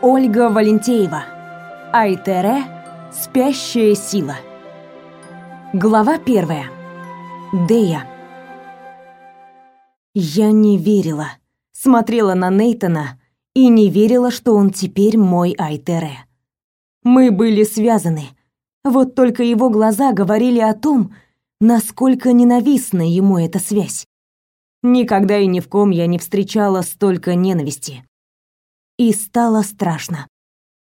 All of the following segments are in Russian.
Ольга Валентеева. Айтере «Спящая сила». Глава первая. Дея. Я не верила. Смотрела на Нейтона и не верила, что он теперь мой Айтере. Мы были связаны. Вот только его глаза говорили о том, насколько ненавистна ему эта связь. Никогда и ни в ком я не встречала столько ненависти. И стало страшно.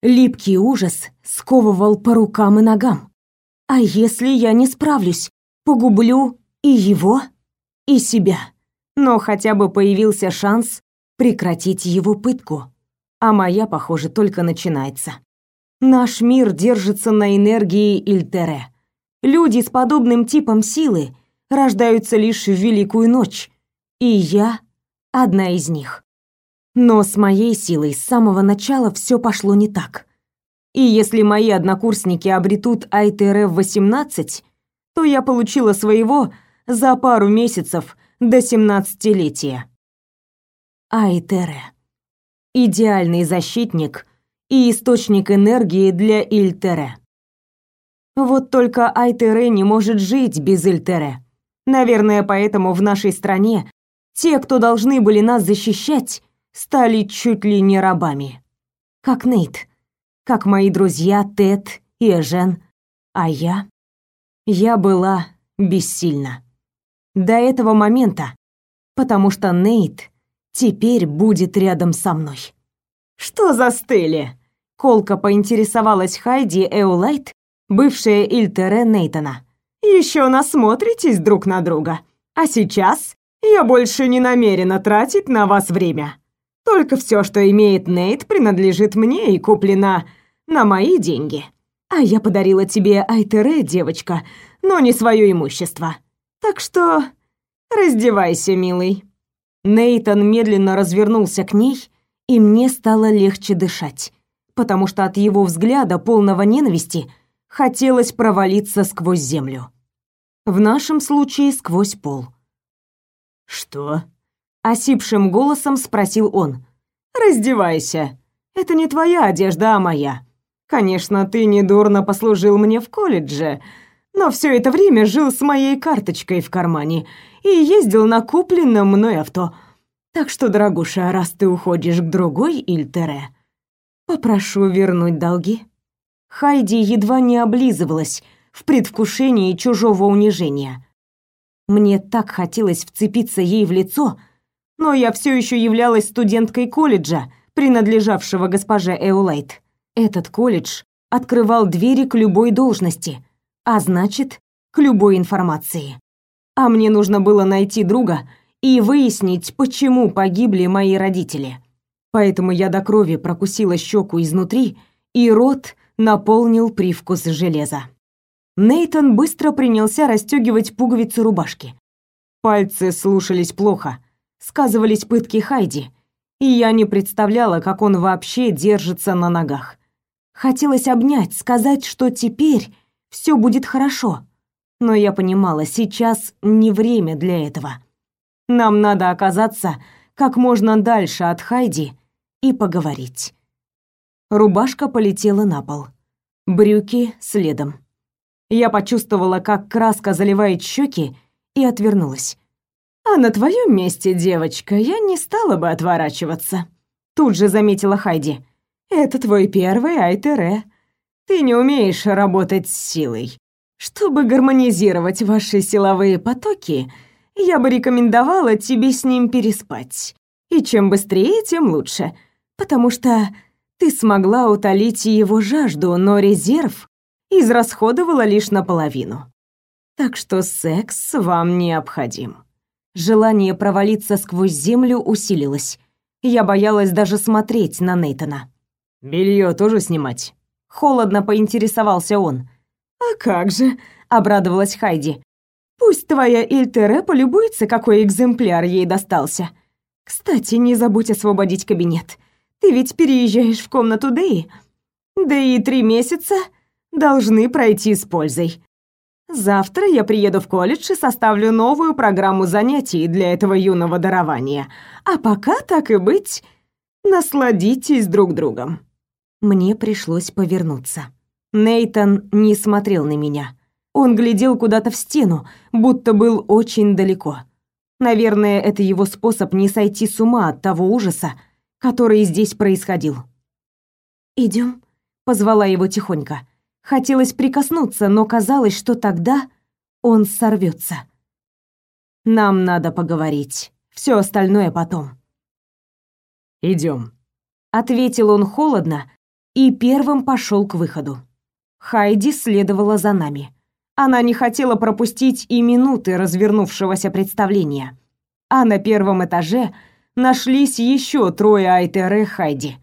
Липкий ужас сковывал по рукам и ногам. А если я не справлюсь, погублю и его, и себя. Но хотя бы появился шанс прекратить его пытку. А моя, похоже, только начинается. Наш мир держится на энергии Ильтере. Люди с подобным типом силы рождаются лишь в Великую Ночь, и я одна из них. Но с моей силой с самого начала все пошло не так. И если мои однокурсники обретут АйТРФ-18, то я получила своего за пару месяцев до семнадцатилетия. Айтере. Идеальный защитник и источник энергии для Ильтере. Вот только Айтере не может жить без Ильтере. Наверное, поэтому в нашей стране те, кто должны были нас защищать, стали чуть ли не рабами. Как Нейт, как мои друзья Тед и Эжен, а я... Я была бессильна. До этого момента, потому что Нейт теперь будет рядом со мной. «Что застыли?» — колко поинтересовалась Хайди Эулайт, бывшая Ильтере Нейтона. «Еще насмотритесь друг на друга. А сейчас я больше не намерена тратить на вас время. Только все, что имеет Нейт, принадлежит мне и куплено на мои деньги. А я подарила тебе Айтере, девочка, но не свое имущество. Так что раздевайся, милый». Нейтан медленно развернулся к ней, и мне стало легче дышать, потому что от его взгляда, полного ненависти, хотелось провалиться сквозь землю. В нашем случае сквозь пол. «Что?» — осипшим голосом спросил он. «Раздевайся. Это не твоя одежда, а моя. Конечно, ты недурно послужил мне в колледже, но все это время жил с моей карточкой в кармане и ездил на купленном мной авто. Так что, дорогуша, раз ты уходишь к другой Ильтере, попрошу вернуть долги». Хайди едва не облизывалась в предвкушении чужого унижения. Мне так хотелось вцепиться ей в лицо, но я все еще являлась студенткой колледжа, принадлежавшего госпоже Эулайт. Этот колледж открывал двери к любой должности, а значит, к любой информации. А мне нужно было найти друга и выяснить, почему погибли мои родители. Поэтому я до крови прокусила щеку изнутри, и рот наполнил привкус железа. Нейтон быстро принялся расстегивать пуговицы рубашки. Пальцы слушались плохо, сказывались пытки Хайди, и я не представляла, как он вообще держится на ногах. Хотелось обнять, сказать, что теперь все будет хорошо. Но я понимала, сейчас не время для этого. Нам надо оказаться как можно дальше от Хайди и поговорить. Рубашка полетела на пол. Брюки следом. Я почувствовала, как краска заливает щеки, и отвернулась. «А на твоем месте, девочка, я не стала бы отворачиваться», тут же заметила Хайди. «Это твой первый Айтере. Ты не умеешь работать с силой. Чтобы гармонизировать ваши силовые потоки, я бы рекомендовала тебе с ним переспать. И чем быстрее, тем лучше, потому что ты смогла утолить его жажду, но резерв израсходовала лишь наполовину. Так что секс вам необходим. Желание провалиться сквозь землю усилилось. Я боялась даже смотреть на Нейтона. Белье тоже снимать? Холодно поинтересовался он. А как же, обрадовалась Хайди. Пусть твоя Ильтере полюбуется, какой экземпляр ей достался. Кстати, не забудь освободить кабинет. Ты ведь переезжаешь в комнату Дэи. Да и три месяца должны пройти с пользой. Завтра я приеду в колледж и составлю новую программу занятий для этого юного дарования. А пока, так и быть, насладитесь друг другом. Мне пришлось повернуться. Нейтон не смотрел на меня. Он глядел куда-то в стену, будто был очень далеко. Наверное, это его способ не сойти с ума от того ужаса, который здесь происходил. Идем, позвала его тихонько. Хотелось прикоснуться, но казалось, что тогда он сорвется. Нам надо поговорить. Все остальное потом. Идем, ответил он холодно и первым пошел к выходу. Хайди следовала за нами. Она не хотела пропустить и минуты развернувшегося представления. А на первом этаже нашлись еще трое Айтере Хайди.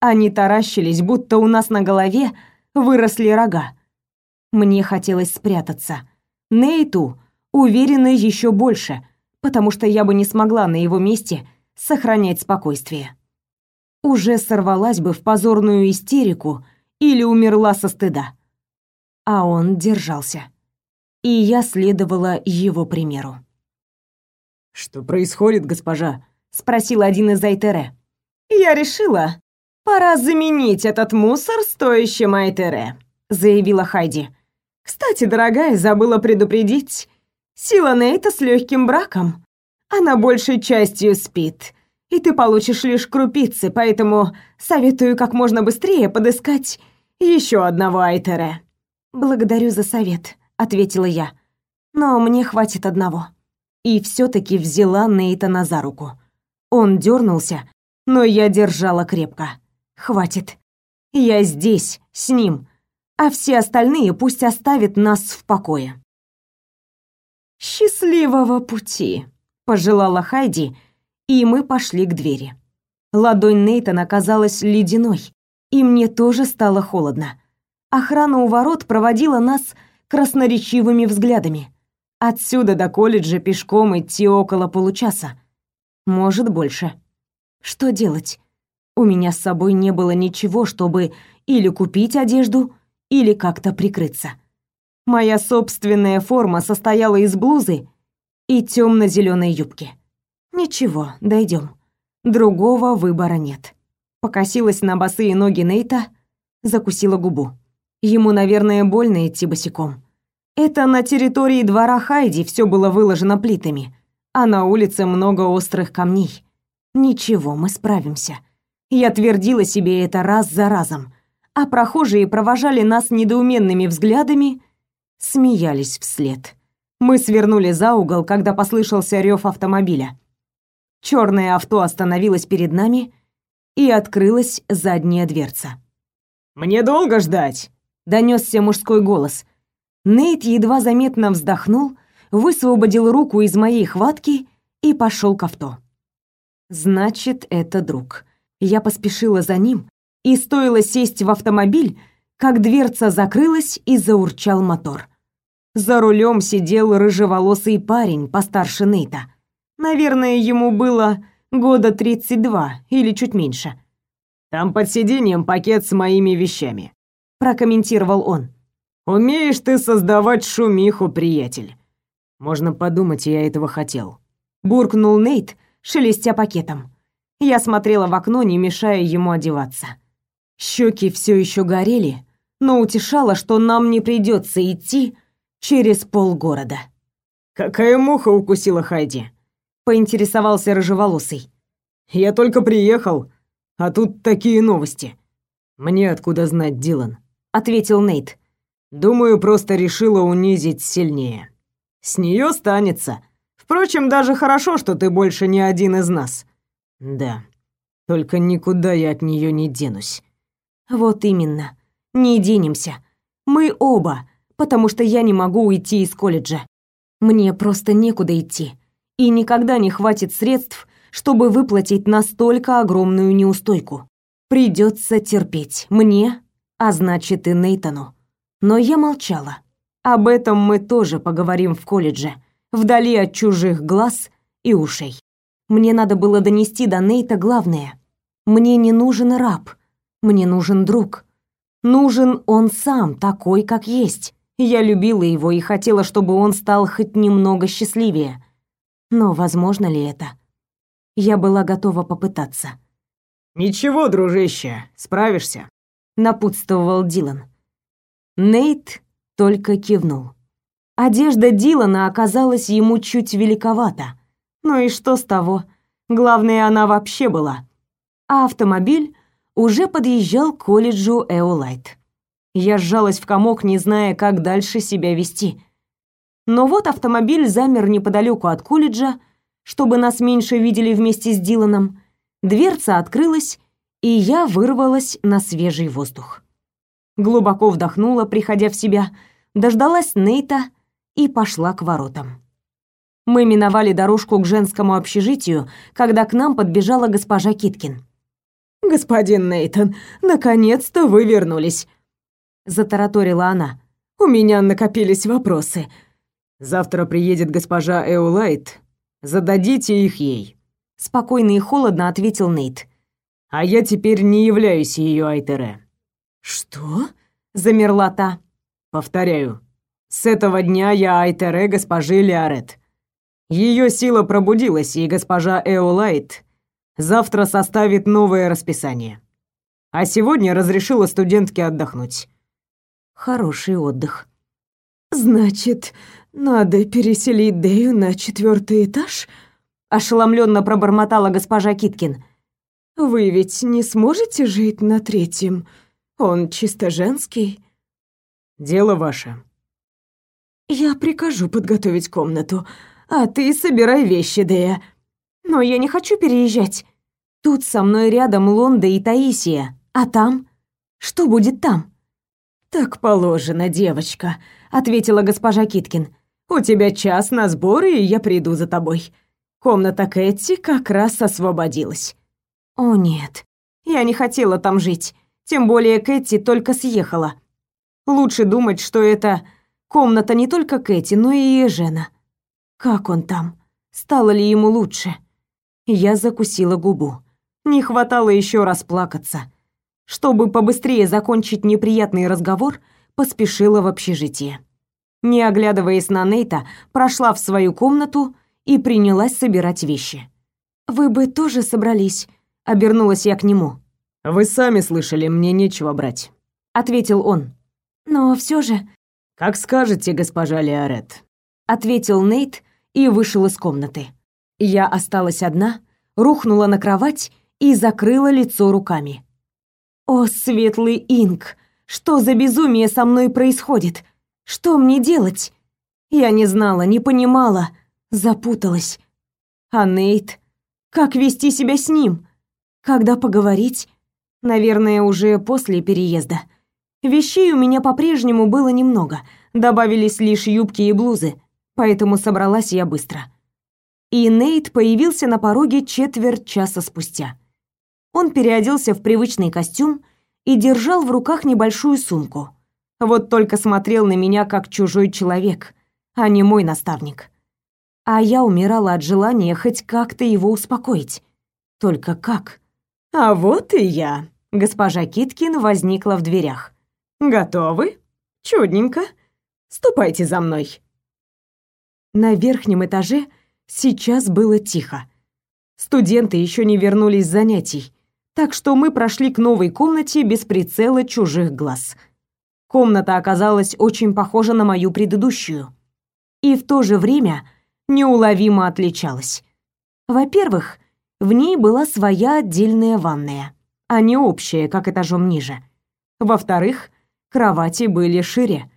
Они таращились, будто у нас на голове выросли рога. Мне хотелось спрятаться. Нейту уверенно еще больше, потому что я бы не смогла на его месте сохранять спокойствие. Уже сорвалась бы в позорную истерику или умерла со стыда а он держался. И я следовала его примеру. «Что происходит, госпожа?» — спросил один из Айтере. «Я решила, пора заменить этот мусор стоящим Айтере», — заявила Хайди. «Кстати, дорогая, забыла предупредить. Сила Нейта с легким браком. Она большей частью спит, и ты получишь лишь крупицы, поэтому советую как можно быстрее подыскать еще одного Айтере». «Благодарю за совет», — ответила я. «Но мне хватит одного». И все таки взяла Нейтана за руку. Он дернулся, но я держала крепко. «Хватит. Я здесь, с ним, а все остальные пусть оставят нас в покое». «Счастливого пути», — пожелала Хайди, и мы пошли к двери. Ладонь Нейтана казалась ледяной, и мне тоже стало холодно. Охрана у ворот проводила нас красноречивыми взглядами. Отсюда до колледжа пешком идти около получаса. Может, больше. Что делать? У меня с собой не было ничего, чтобы или купить одежду, или как-то прикрыться. Моя собственная форма состояла из блузы и темно зеленой юбки. Ничего, дойдем. Другого выбора нет. Покосилась на босые ноги Нейта, закусила губу. Ему, наверное, больно идти босиком. Это на территории двора Хайди все было выложено плитами, а на улице много острых камней. Ничего, мы справимся. Я твердила себе это раз за разом, а прохожие провожали нас недоуменными взглядами, смеялись вслед. Мы свернули за угол, когда послышался рев автомобиля. Черное авто остановилось перед нами, и открылась задняя дверца. «Мне долго ждать?» донесся мужской голос. Нейт едва заметно вздохнул, высвободил руку из моей хватки и пошел к авто. Значит, это друг. Я поспешила за ним, и стоило сесть в автомобиль, как дверца закрылась и заурчал мотор. За рулем сидел рыжеволосый парень постарше Нейта. Наверное, ему было года 32 или чуть меньше. Там под сиденьем пакет с моими вещами прокомментировал он. Умеешь ты создавать шумиху, приятель. Можно подумать, я этого хотел. Буркнул Нейт, шелестя пакетом. Я смотрела в окно, не мешая ему одеваться. Щеки все еще горели, но утешало, что нам не придется идти через полгорода. Какая муха укусила Хайди? поинтересовался рыжеволосый. Я только приехал, а тут такие новости. Мне откуда знать, Дилан? ответил Нейт. Думаю, просто решила унизить сильнее. С нее станется. Впрочем, даже хорошо, что ты больше не один из нас. Да. Только никуда я от нее не денусь. Вот именно. Не денемся. Мы оба, потому что я не могу уйти из колледжа. Мне просто некуда идти, и никогда не хватит средств, чтобы выплатить настолько огромную неустойку. Придется терпеть мне а значит и Нейтану. Но я молчала. Об этом мы тоже поговорим в колледже, вдали от чужих глаз и ушей. Мне надо было донести до Нейта главное. Мне не нужен раб, мне нужен друг. Нужен он сам, такой, как есть. Я любила его и хотела, чтобы он стал хоть немного счастливее. Но возможно ли это? Я была готова попытаться. «Ничего, дружище, справишься», напутствовал Дилан. Нейт только кивнул. Одежда Дилана оказалась ему чуть великовата. Ну и что с того? Главное, она вообще была. А автомобиль уже подъезжал к колледжу Эолайт. Я сжалась в комок, не зная, как дальше себя вести. Но вот автомобиль замер неподалеку от колледжа, чтобы нас меньше видели вместе с Диланом. Дверца открылась, и я вырвалась на свежий воздух. Глубоко вдохнула, приходя в себя, дождалась Нейта и пошла к воротам. Мы миновали дорожку к женскому общежитию, когда к нам подбежала госпожа Киткин. «Господин Нейтон, наконец-то вы вернулись!» Затараторила она. «У меня накопились вопросы. Завтра приедет госпожа Эулайт. Зададите их ей». Спокойно и холодно ответил Нейт. «А я теперь не являюсь ее Айтере». «Что?» — замерла та. «Повторяю, с этого дня я Айтере госпожи Лиарет. Ее сила пробудилась, и госпожа Эолайт завтра составит новое расписание. А сегодня разрешила студентке отдохнуть. Хороший отдых. Значит, надо переселить Дэю на четвертый этаж? Ошеломленно пробормотала госпожа Киткин. Вы ведь не сможете жить на третьем? Он чисто женский. Дело ваше, «Я прикажу подготовить комнату, а ты собирай вещи, Дея». «Но я не хочу переезжать. Тут со мной рядом Лонда и Таисия, а там? Что будет там?» «Так положено, девочка», — ответила госпожа Киткин. «У тебя час на сборы, и я приду за тобой. Комната Кэти как раз освободилась». «О нет, я не хотела там жить, тем более Кэти только съехала. Лучше думать, что это Комната не только Кэти, но и Ежена. Как он там? Стало ли ему лучше? Я закусила губу. Не хватало еще раз плакаться. Чтобы побыстрее закончить неприятный разговор, поспешила в общежитие. Не оглядываясь на Нейта, прошла в свою комнату и принялась собирать вещи. «Вы бы тоже собрались», — обернулась я к нему. «Вы сами слышали, мне нечего брать», — ответил он. «Но все же «Как скажете, госпожа Леорет», — ответил Нейт и вышел из комнаты. Я осталась одна, рухнула на кровать и закрыла лицо руками. «О, светлый инк! Что за безумие со мной происходит? Что мне делать?» Я не знала, не понимала, запуталась. А Нейт? Как вести себя с ним? Когда поговорить? Наверное, уже после переезда. Вещей у меня по-прежнему было немного, добавились лишь юбки и блузы, поэтому собралась я быстро. И Нейт появился на пороге четверть часа спустя. Он переоделся в привычный костюм и держал в руках небольшую сумку. Вот только смотрел на меня как чужой человек, а не мой наставник. А я умирала от желания хоть как-то его успокоить. Только как? А вот и я. Госпожа Киткин возникла в дверях. Готовы? Чудненько. Ступайте за мной. На верхнем этаже сейчас было тихо. Студенты еще не вернулись с занятий, так что мы прошли к новой комнате без прицела чужих глаз. Комната оказалась очень похожа на мою предыдущую и в то же время неуловимо отличалась. Во-первых, в ней была своя отдельная ванная, а не общая, как этажом ниже. Во-вторых, кровати были шире.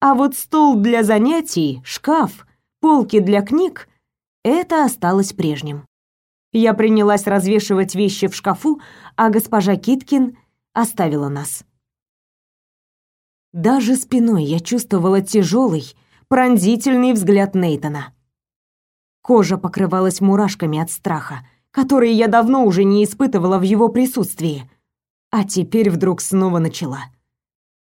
А вот стол для занятий, шкаф, полки для книг — это осталось прежним. Я принялась развешивать вещи в шкафу, а госпожа Киткин оставила нас. Даже спиной я чувствовала тяжелый, пронзительный взгляд Нейтона. Кожа покрывалась мурашками от страха, которые я давно уже не испытывала в его присутствии, а теперь вдруг снова начала.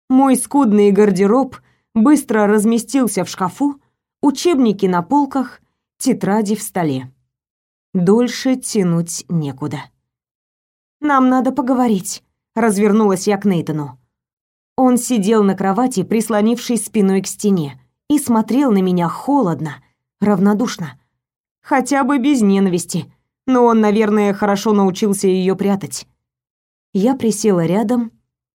Мой скудный гардероб быстро разместился в шкафу, учебники на полках, тетради в столе. Дольше тянуть некуда. «Нам надо поговорить», — развернулась я к Нейтану. Он сидел на кровати, прислонившись спиной к стене, и смотрел на меня холодно, равнодушно. Хотя бы без ненависти, но он, наверное, хорошо научился ее прятать. Я присела рядом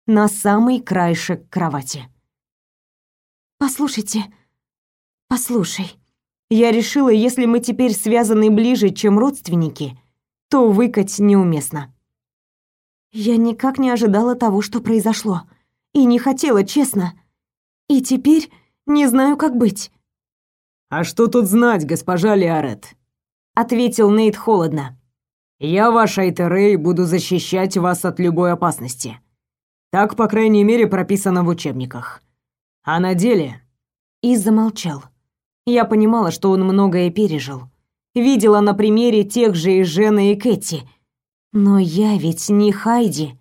на самый краешек кровати. «Послушайте, послушай. Я решила, если мы теперь связаны ближе, чем родственники, то выкать неуместно. Я никак не ожидала того, что произошло. И не хотела, честно. И теперь не знаю, как быть. «А что тут знать, госпожа Лиарет?» Ответил Нейт холодно. «Я ваш Айтерей буду защищать вас от любой опасности. Так, по крайней мере, прописано в учебниках. А на деле...» И замолчал. Я понимала, что он многое пережил. Видела на примере тех же и Жены, и Кэти. Но я ведь не Хайди.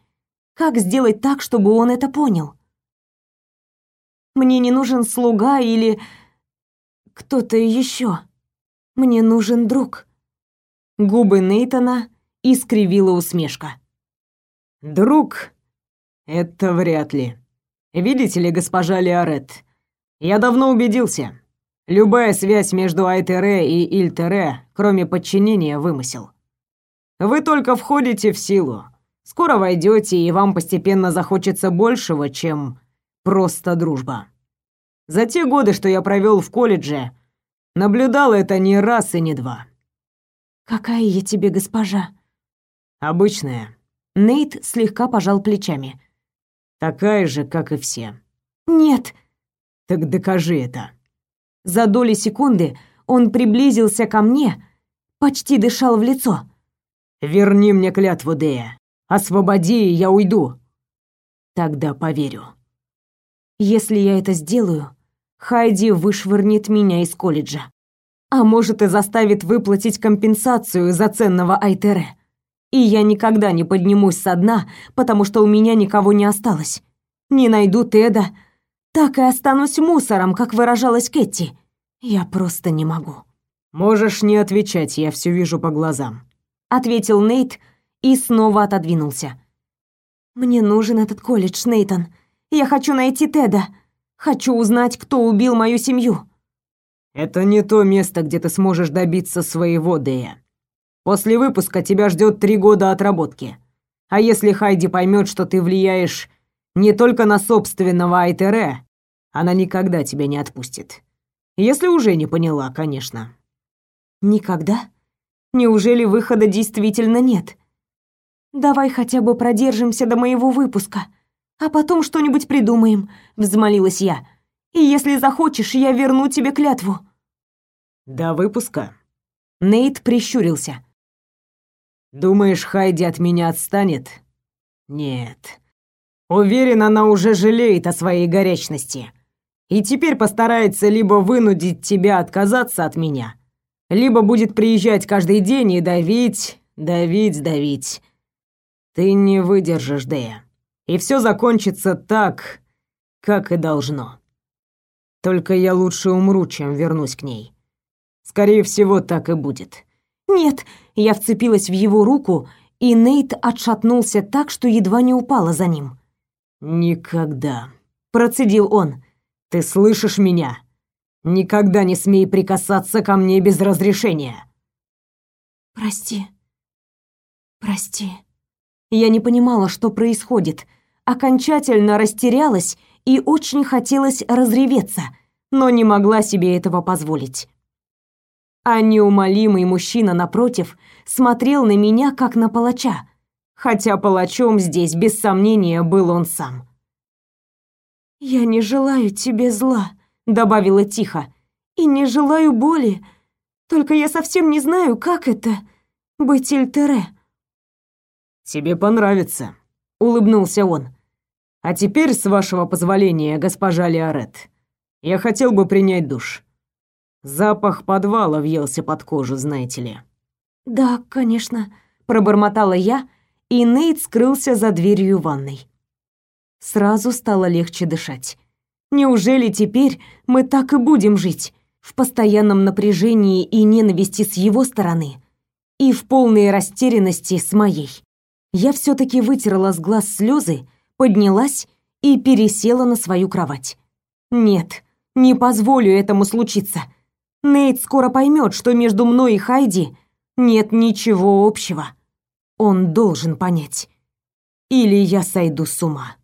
Как сделать так, чтобы он это понял? Мне не нужен слуга или кто-то еще. Мне нужен друг. Губы Нейтона искривила усмешка. Друг? Это вряд ли. Видите ли, госпожа Лиарет, я давно убедился. Любая связь между Айтере и Ильтере, кроме подчинения, вымысел. Вы только входите в силу. Скоро войдете, и вам постепенно захочется большего, чем просто дружба. За те годы, что я провел в колледже, наблюдал это не раз и не два. Какая я тебе госпожа? Обычная. Нейт слегка пожал плечами. Такая же, как и все. Нет. Так докажи это. За доли секунды он приблизился ко мне, почти дышал в лицо. Верни мне клятву, Дея. Освободи, и я уйду. Тогда поверю. Если я это сделаю, Хайди вышвырнет меня из колледжа. А может и заставит выплатить компенсацию за ценного Айтере. И я никогда не поднимусь со дна, потому что у меня никого не осталось. Не найду Теда, так и останусь мусором, как выражалась Кэти. Я просто не могу. Можешь не отвечать, я все вижу по глазам, ответил Нейт и снова отодвинулся. Мне нужен этот колледж, Нейтан. Я хочу найти Теда. Хочу узнать, кто убил мою семью. Это не то место, где ты сможешь добиться своего, Дея. После выпуска тебя ждет три года отработки. А если Хайди поймет, что ты влияешь не только на собственного Айтере, она никогда тебя не отпустит. Если уже не поняла, конечно. Никогда? Неужели выхода действительно нет? Давай хотя бы продержимся до моего выпуска, а потом что-нибудь придумаем, взмолилась я. И если захочешь, я верну тебе клятву. До выпуска. Нейт прищурился. Думаешь, Хайди от меня отстанет? Нет. Уверен, она уже жалеет о своей горячности. И теперь постарается либо вынудить тебя отказаться от меня, либо будет приезжать каждый день и давить, давить, давить. Ты не выдержишь, Дэя. И все закончится так, как и должно. Только я лучше умру, чем вернусь к ней. Скорее всего, так и будет. Нет, я вцепилась в его руку, и Нейт отшатнулся так, что едва не упала за ним. Никогда, процедил он. Ты слышишь меня? Никогда не смей прикасаться ко мне без разрешения. Прости. Прости. Я не понимала, что происходит. Окончательно растерялась и очень хотелось разреветься, но не могла себе этого позволить. А неумолимый мужчина напротив смотрел на меня как на палача, хотя палачом здесь без сомнения был он сам. «Я не желаю тебе зла», — добавила тихо, «и не желаю боли, только я совсем не знаю, как это — быть Ильтере». «Тебе понравится», — улыбнулся он. «А теперь, с вашего позволения, госпожа Лиарет, я хотел бы принять душ. Запах подвала въелся под кожу, знаете ли». «Да, конечно», — пробормотала я, и Нейт скрылся за дверью ванной. Сразу стало легче дышать. Неужели теперь мы так и будем жить в постоянном напряжении и ненависти с его стороны и в полной растерянности с моей? Я все таки вытерла с глаз слезы, поднялась и пересела на свою кровать. Нет, не позволю этому случиться. Нейт скоро поймет, что между мной и Хайди нет ничего общего. Он должен понять. Или я сойду с ума.